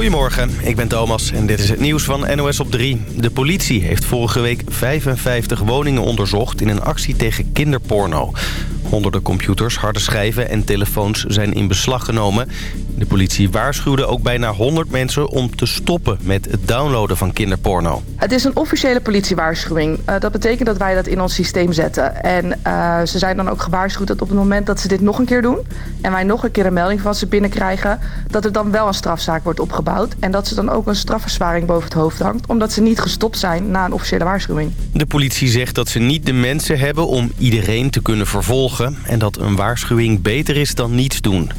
Goedemorgen, ik ben Thomas en dit is het nieuws van NOS op 3. De politie heeft vorige week 55 woningen onderzocht in een actie tegen kinderporno. Honderden computers, harde schijven en telefoons zijn in beslag genomen. De politie waarschuwde ook bijna 100 mensen om te stoppen met het downloaden van kinderporno. Het is een officiële politiewaarschuwing. Uh, dat betekent dat wij dat in ons systeem zetten. En uh, ze zijn dan ook gewaarschuwd dat op het moment dat ze dit nog een keer doen... en wij nog een keer een melding van ze binnenkrijgen... dat er dan wel een strafzaak wordt opgebouwd... en dat ze dan ook een strafverzwaring boven het hoofd hangt... omdat ze niet gestopt zijn na een officiële waarschuwing. De politie zegt dat ze niet de mensen hebben om iedereen te kunnen vervolgen... en dat een waarschuwing beter is dan niets doen.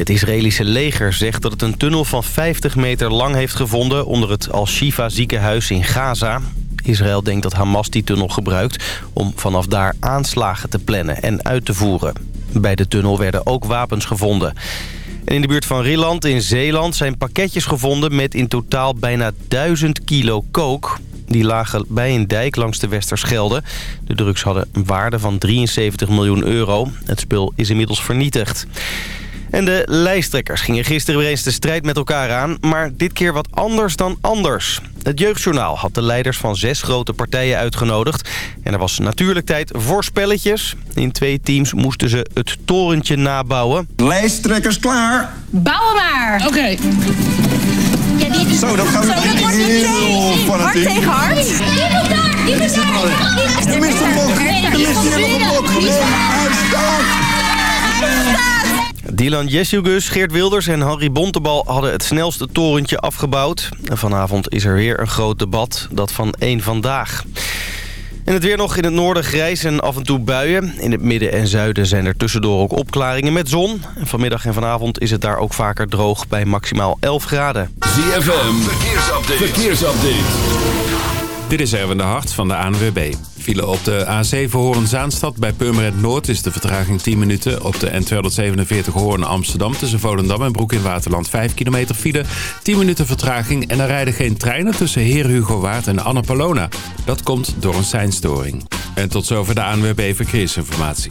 Het Israëlische leger zegt dat het een tunnel van 50 meter lang heeft gevonden... onder het Al-Shifa ziekenhuis in Gaza. Israël denkt dat Hamas die tunnel gebruikt... om vanaf daar aanslagen te plannen en uit te voeren. Bij de tunnel werden ook wapens gevonden. En in de buurt van Rilland in Zeeland zijn pakketjes gevonden... met in totaal bijna 1000 kilo kook. Die lagen bij een dijk langs de Westerschelde. De drugs hadden een waarde van 73 miljoen euro. Het spul is inmiddels vernietigd. En de lijsttrekkers gingen gisteren weer eens de strijd met elkaar aan... maar dit keer wat anders dan anders. Het Jeugdjournaal had de leiders van zes grote partijen uitgenodigd... en er was natuurlijk tijd voor spelletjes. In twee teams moesten ze het torentje nabouwen. Lijsttrekkers klaar? Bouwen maar! Oké. Ja, die, Zo, dan gaan we Zo, dat wordt heel hard tegen hard. Die moet daar, die moet daar. Je mist een blok. Je mist hier nog een blok. Hij staat. Dylan Jesjugus, Geert Wilders en Harry Bontebal hadden het snelste torentje afgebouwd. En vanavond is er weer een groot debat, dat van één vandaag. En het weer nog in het noorden grijs en af en toe buien. In het midden en zuiden zijn er tussendoor ook opklaringen met zon. En vanmiddag en vanavond is het daar ook vaker droog bij maximaal 11 graden. ZFM, verkeersupdate. verkeersupdate. Dit is Erwin de Hart van de ANWB. File op de A7 Hoorn-Zaanstad bij Purmerend Noord is de vertraging 10 minuten. Op de N247 Hoorn-Amsterdam tussen Volendam en Broek in Waterland 5 kilometer file. 10 minuten vertraging en er rijden geen treinen tussen Heer Hugo Waard en Annapolona. Dat komt door een seinstoring. En tot zover de ANWB Verkeersinformatie.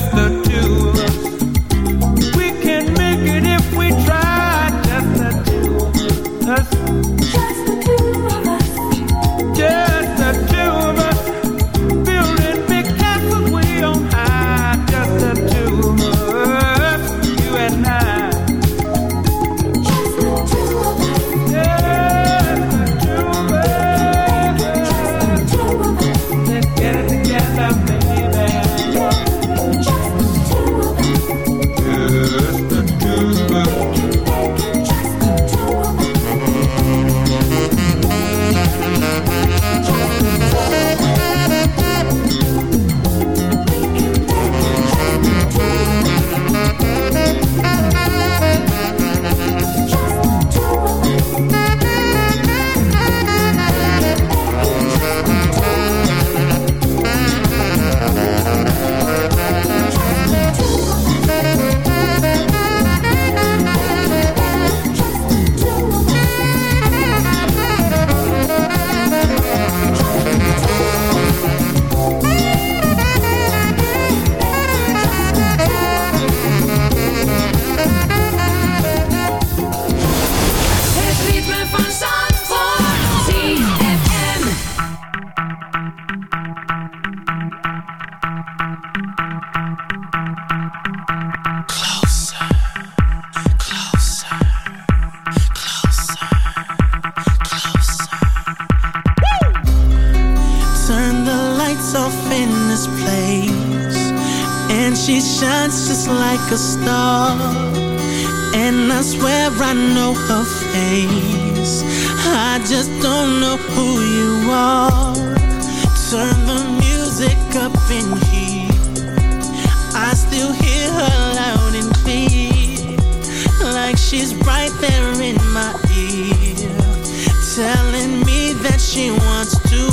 wants to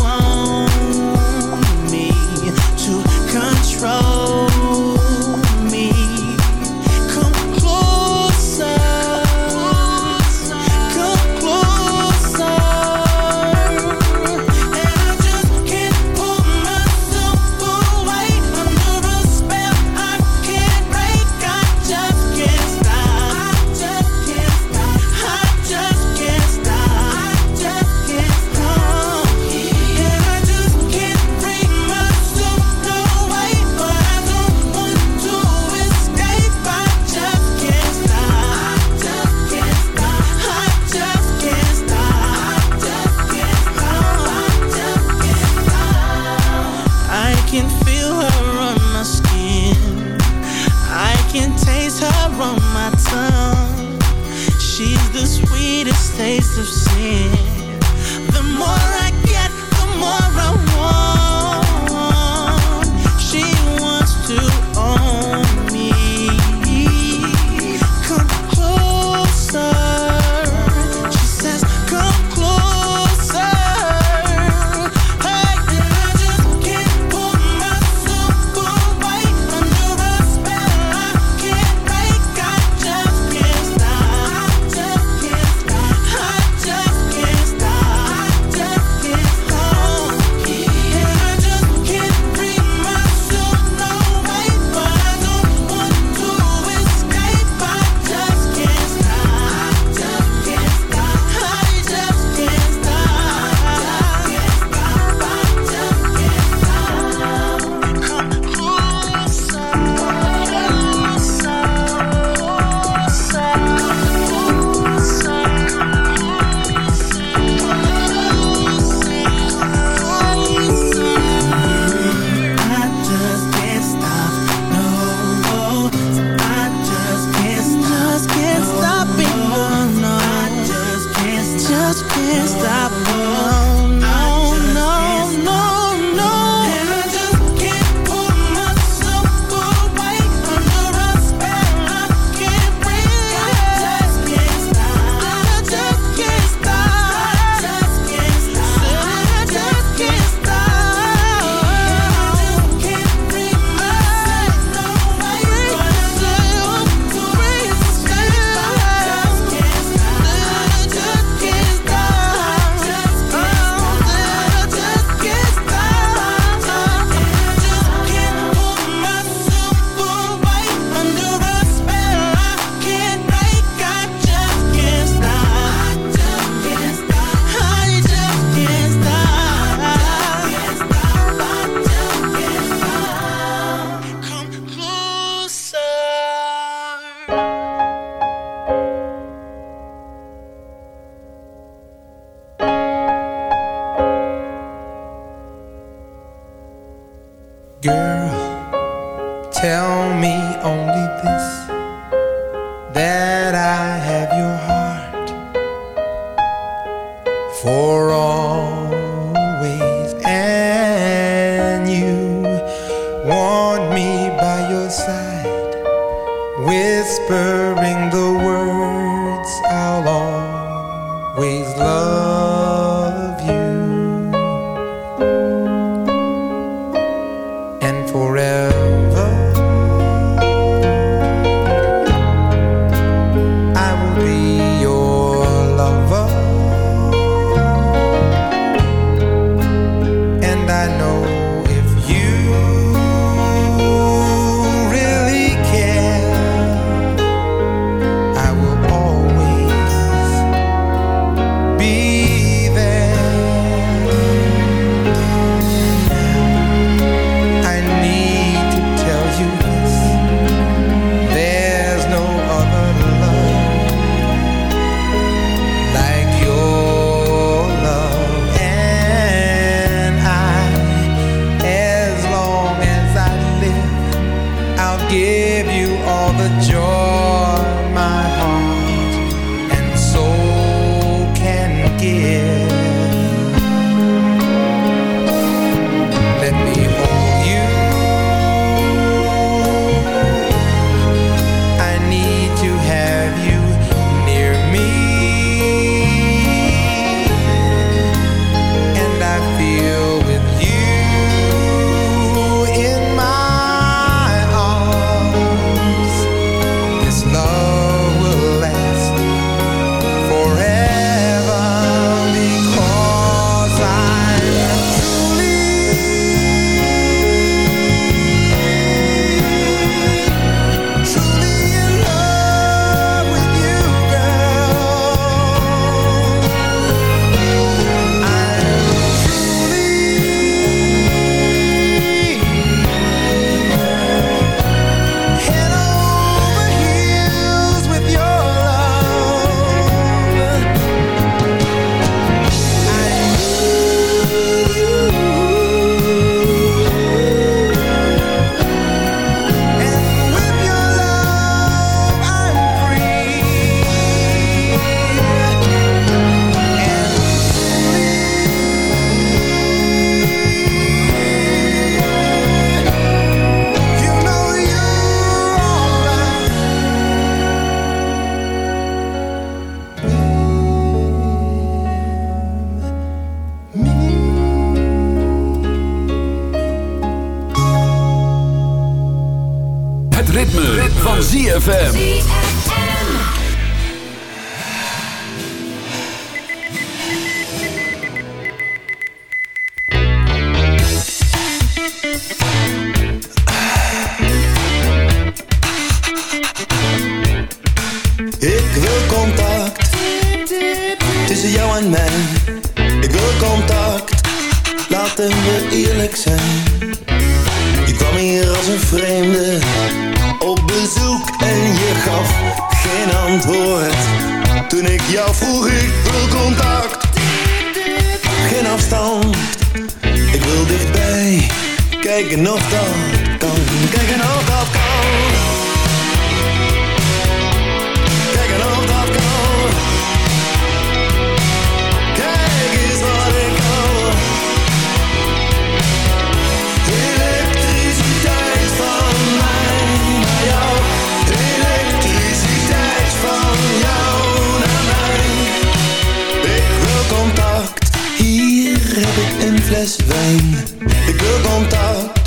ik een fles wijn. Ik wil contact,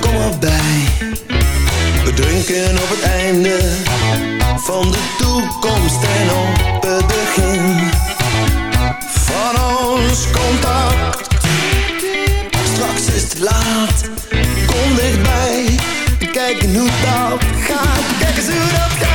kom erbij. We drinken op het einde van de toekomst en op het begin van ons contact. Straks is het laat, kom dichtbij, kijk hoe dat gaat. Kijk eens hoe dat gaat.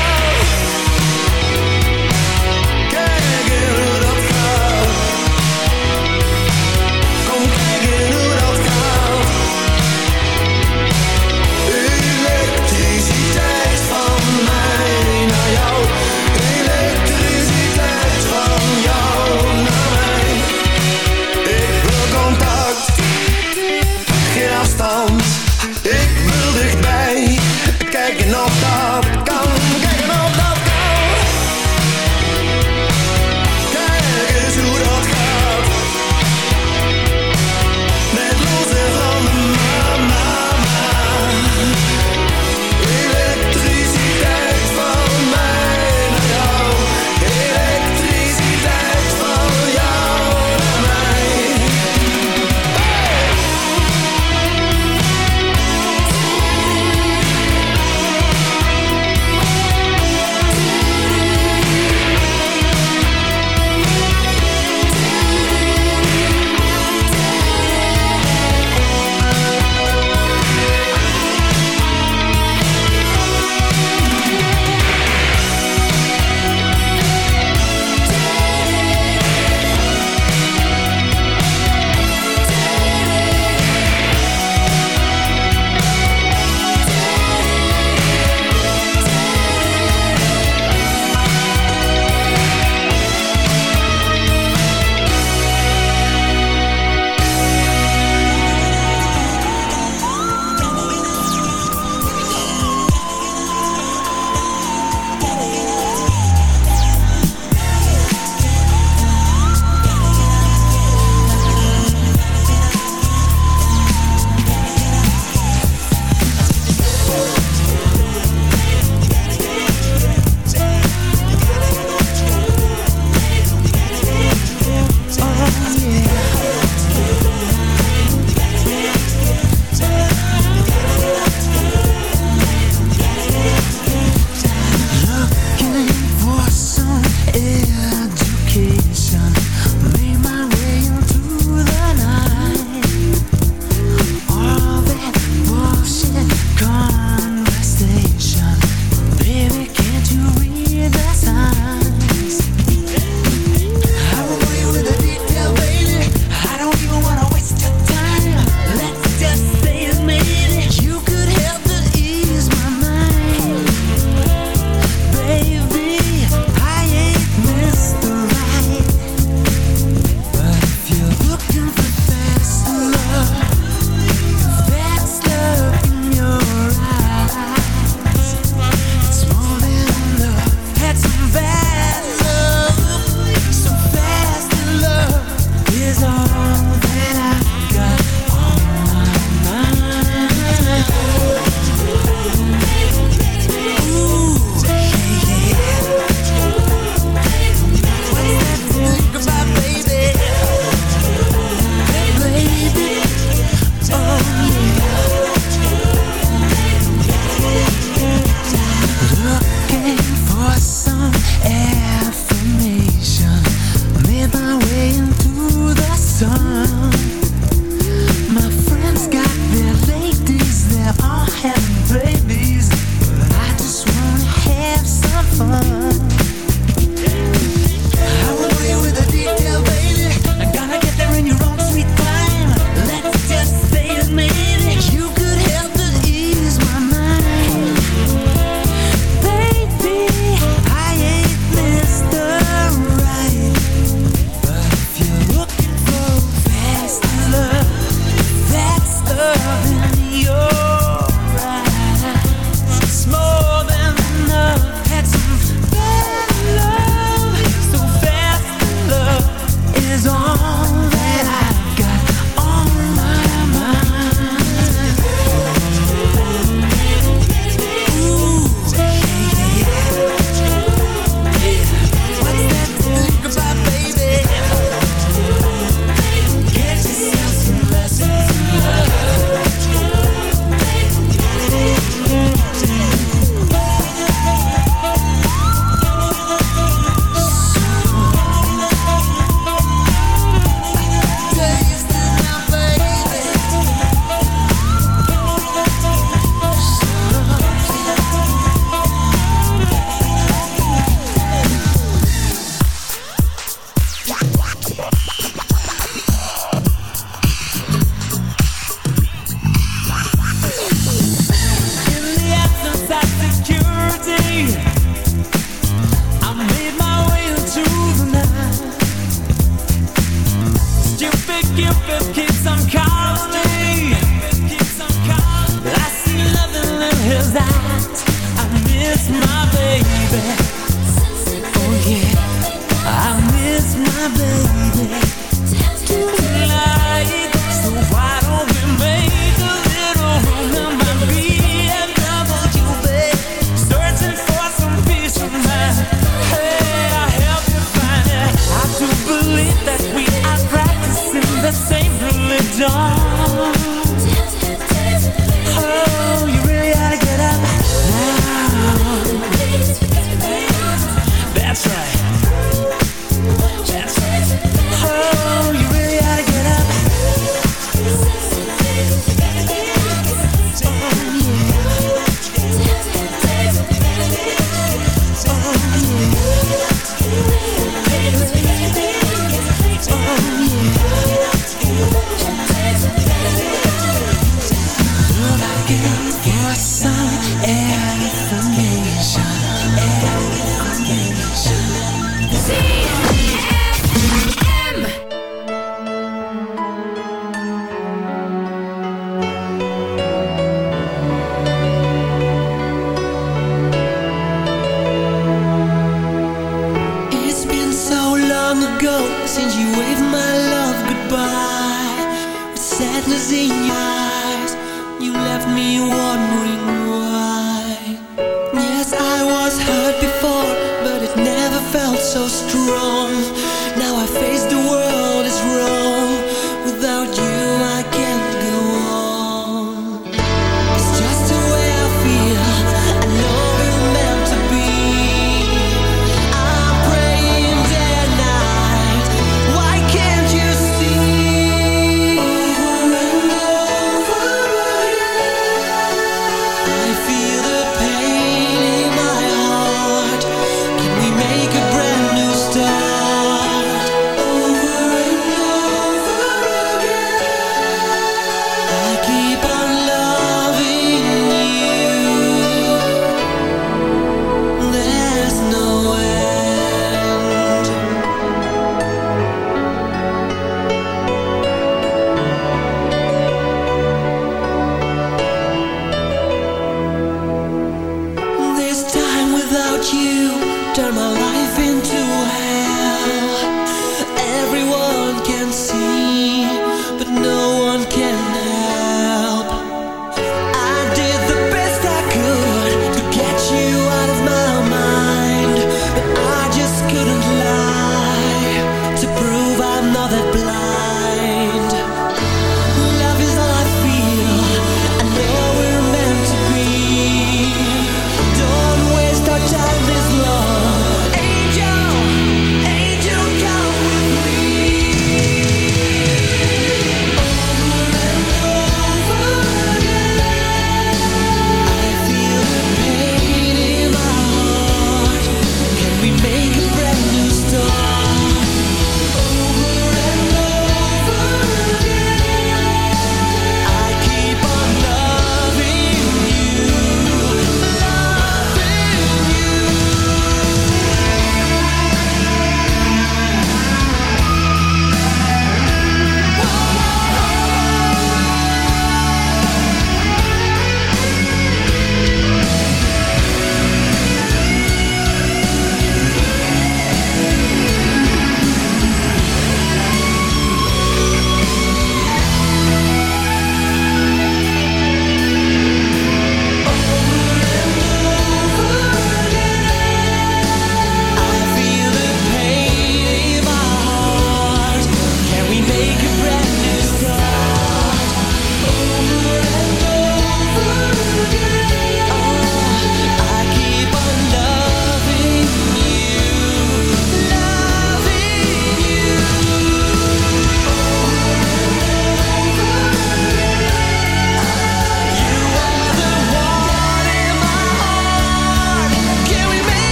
me.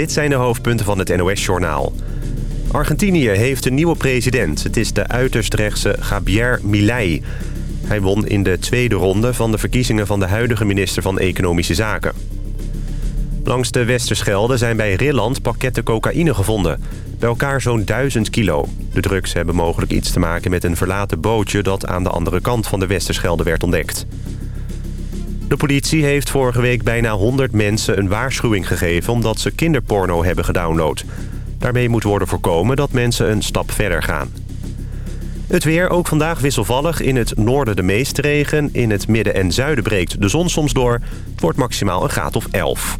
dit zijn de hoofdpunten van het NOS-journaal. Argentinië heeft een nieuwe president. Het is de uiterst rechtse Javier Milei. Hij won in de tweede ronde van de verkiezingen van de huidige minister van Economische Zaken. Langs de Westerschelde zijn bij Rilland pakketten cocaïne gevonden. Bij elkaar zo'n 1000 kilo. De drugs hebben mogelijk iets te maken met een verlaten bootje... dat aan de andere kant van de Westerschelde werd ontdekt. De politie heeft vorige week bijna 100 mensen een waarschuwing gegeven... omdat ze kinderporno hebben gedownload. Daarmee moet worden voorkomen dat mensen een stap verder gaan. Het weer ook vandaag wisselvallig. In het noorden de meeste regen. In het midden en zuiden breekt de zon soms door. Het wordt maximaal een graad of 11.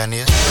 Pennsylvania.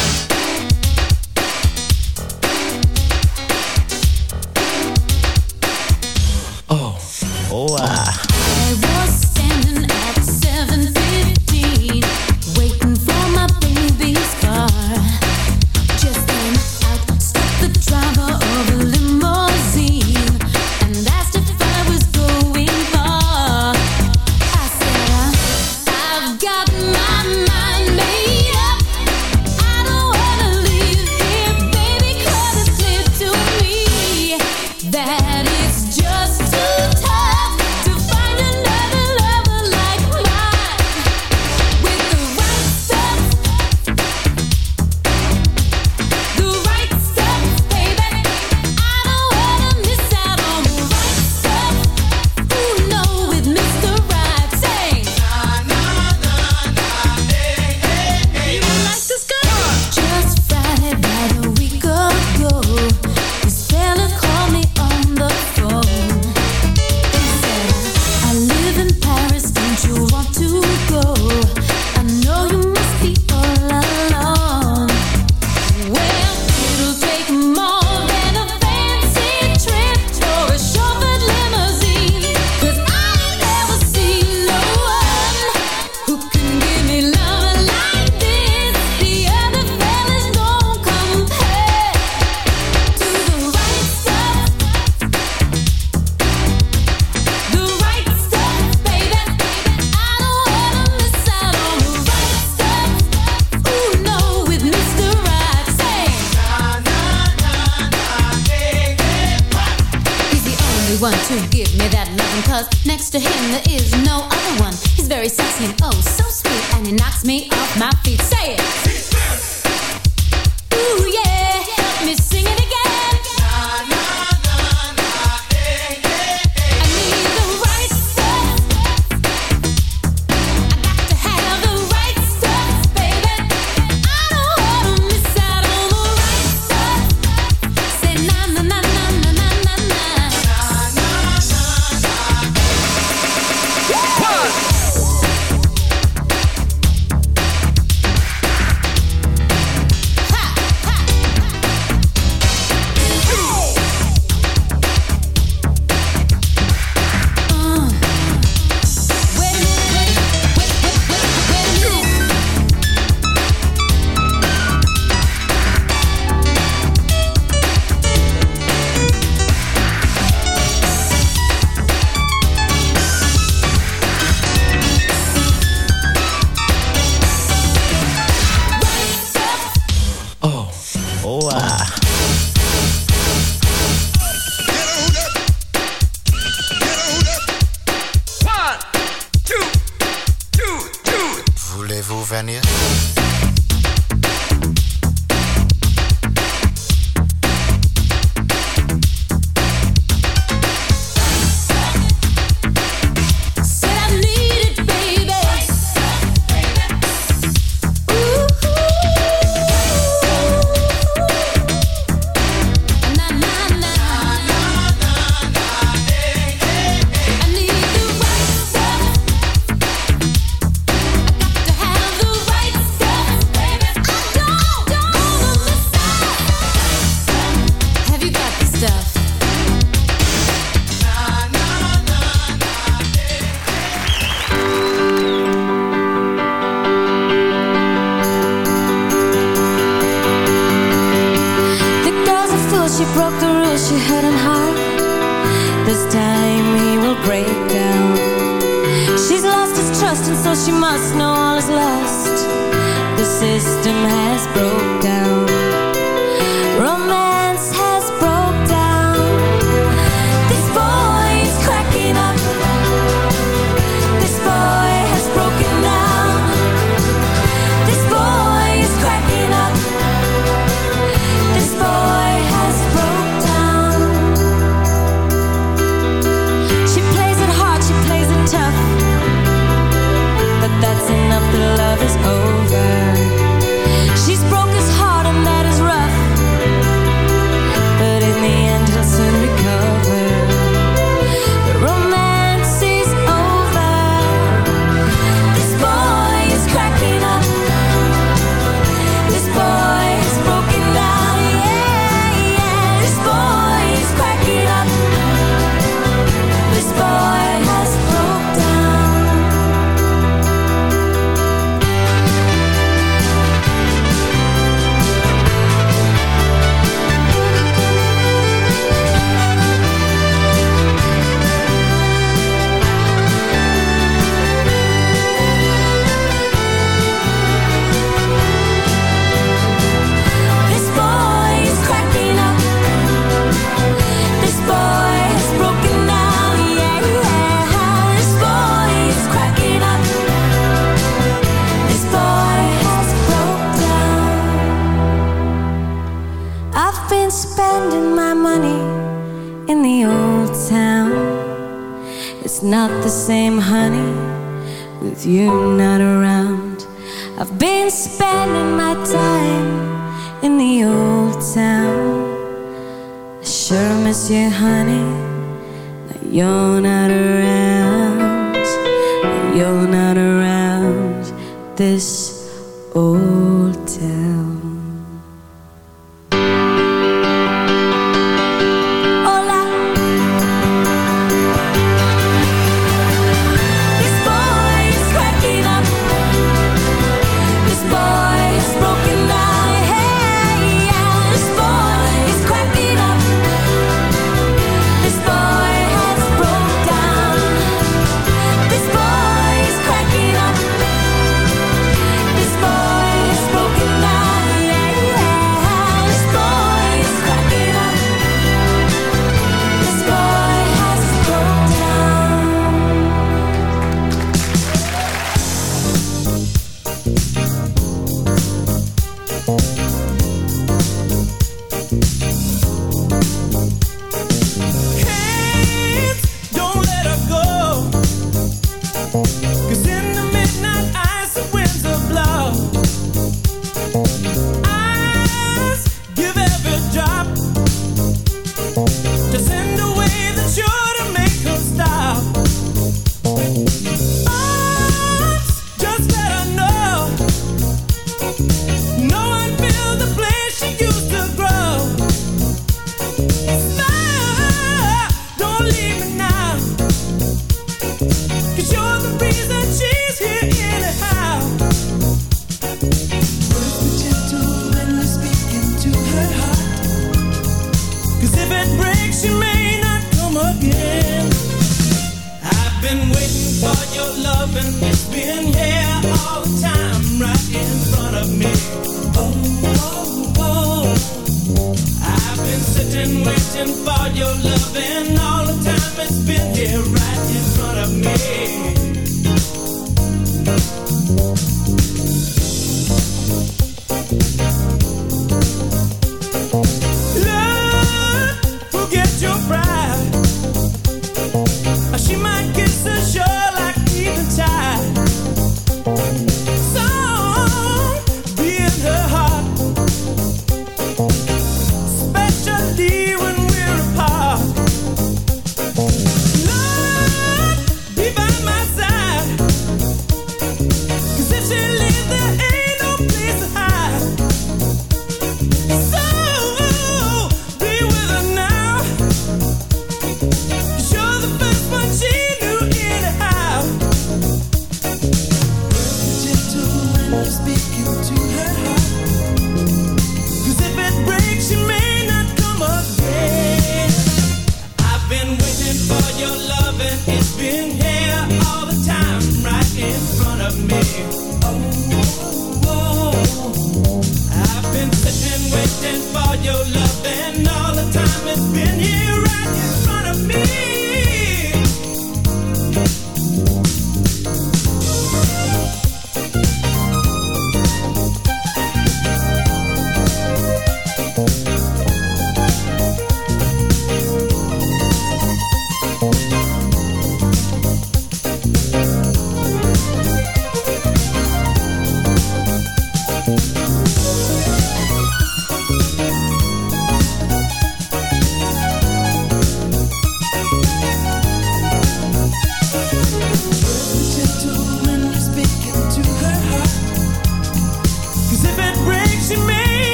Eslovénia.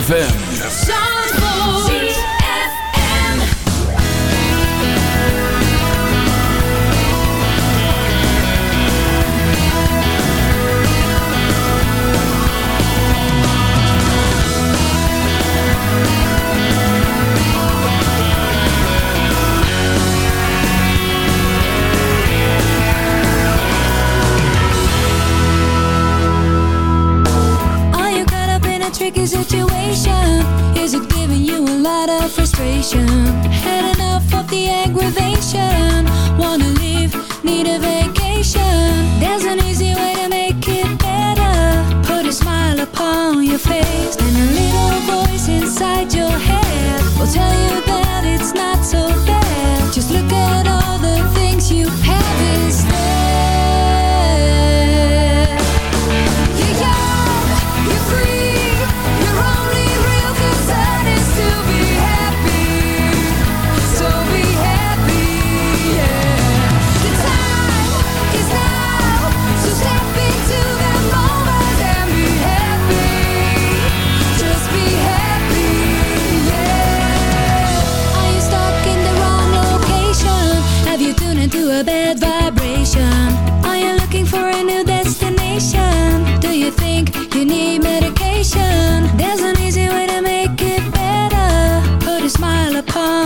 ZFM.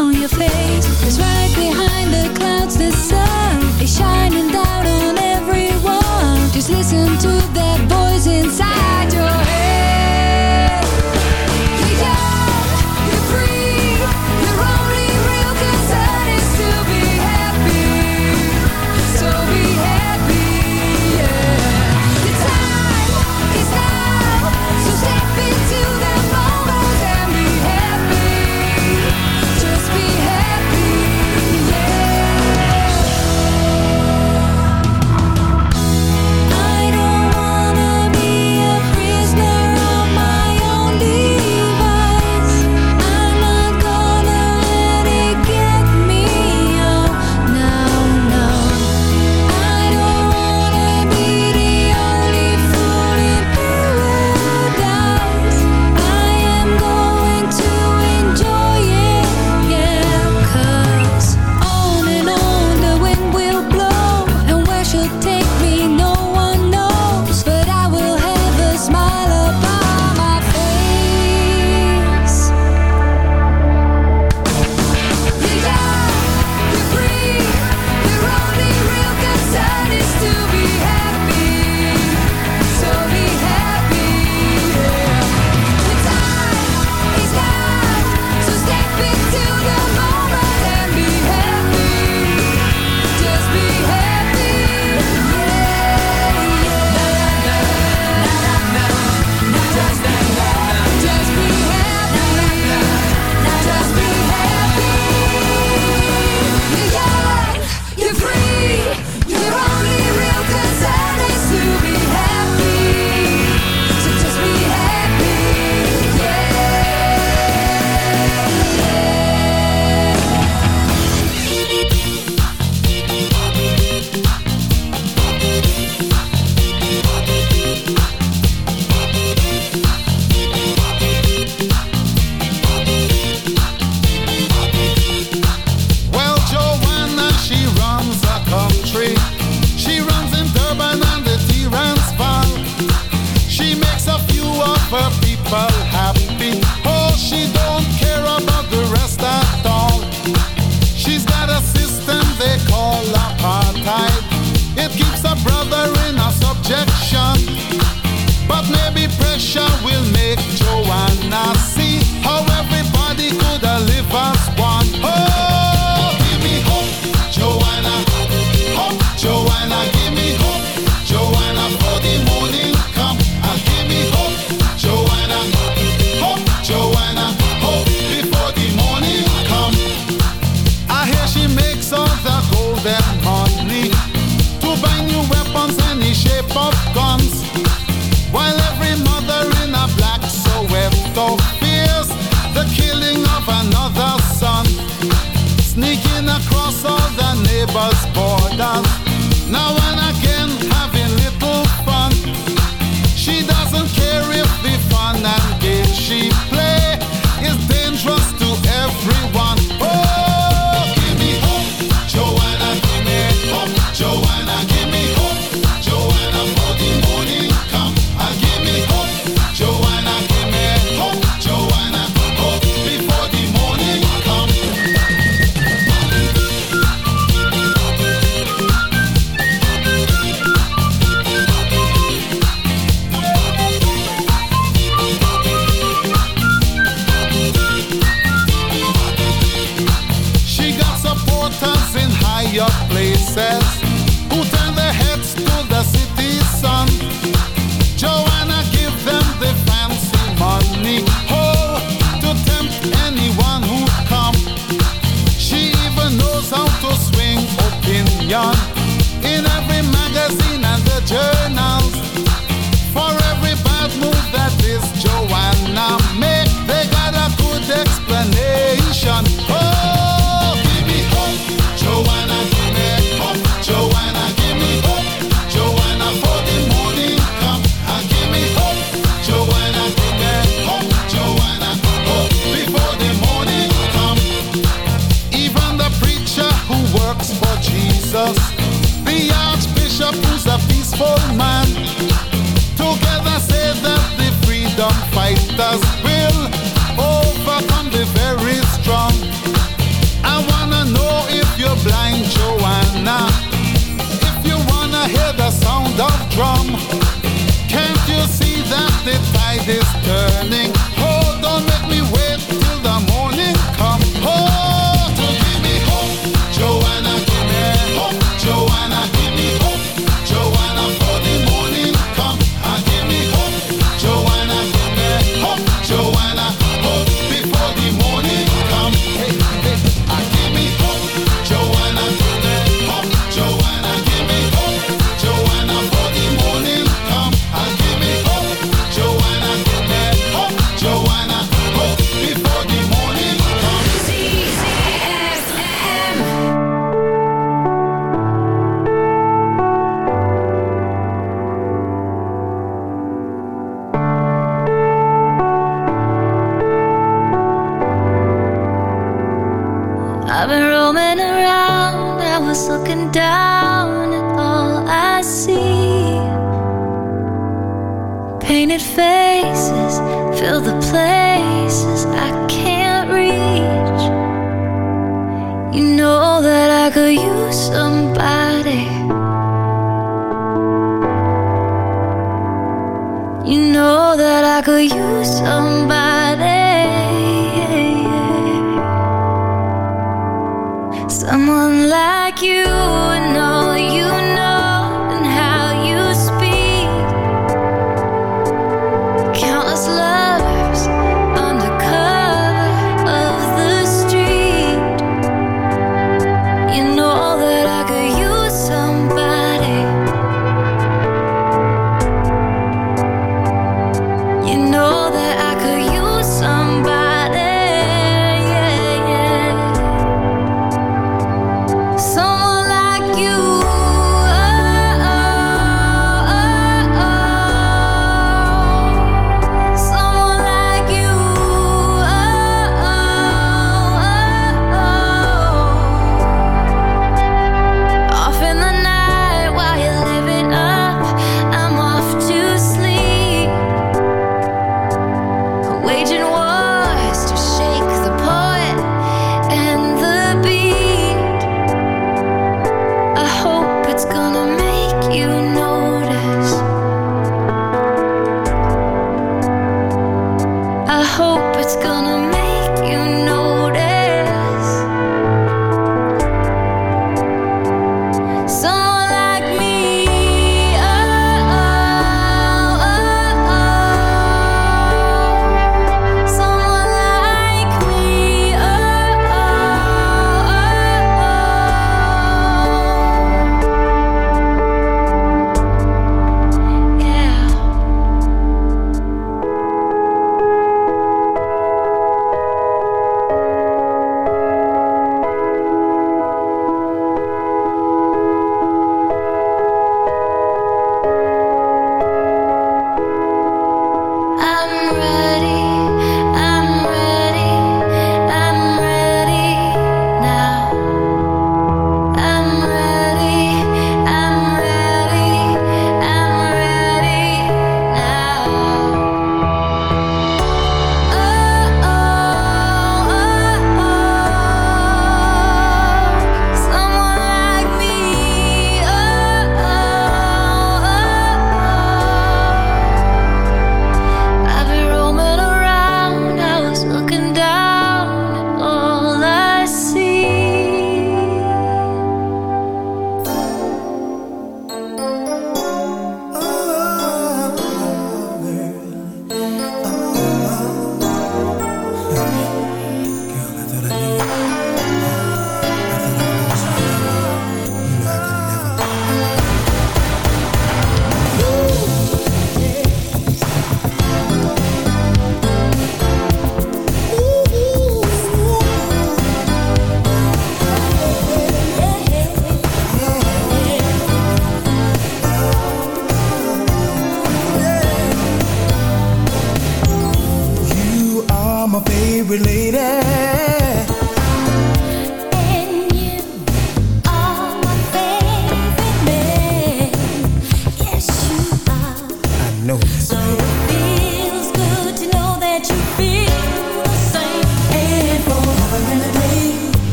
on your face It's right behind the clouds The sun.